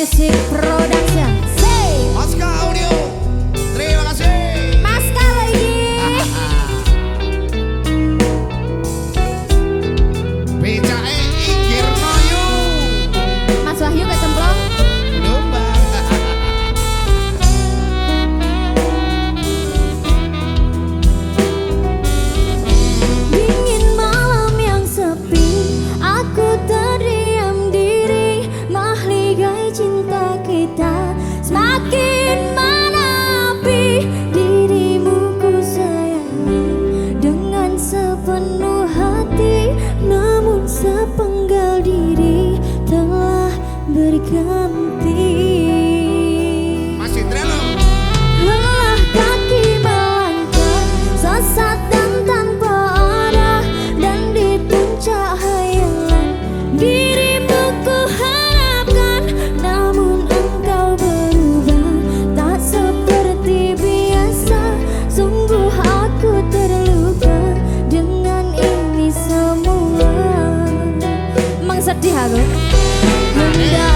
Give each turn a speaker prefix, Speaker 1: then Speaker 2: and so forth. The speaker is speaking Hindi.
Speaker 1: Music Production. me. Sedih aku Hendak